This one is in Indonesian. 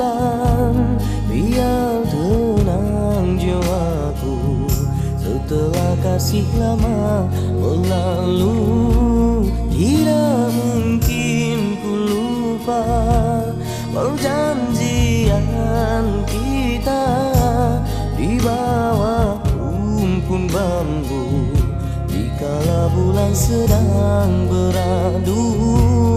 pulang Biar tenang jiwaku. Setelah kasih lama berlalu Tidak mungkin ku lupa Perjanjian kita. Di bawah rumpun bambu Dikala bulan sedang beradu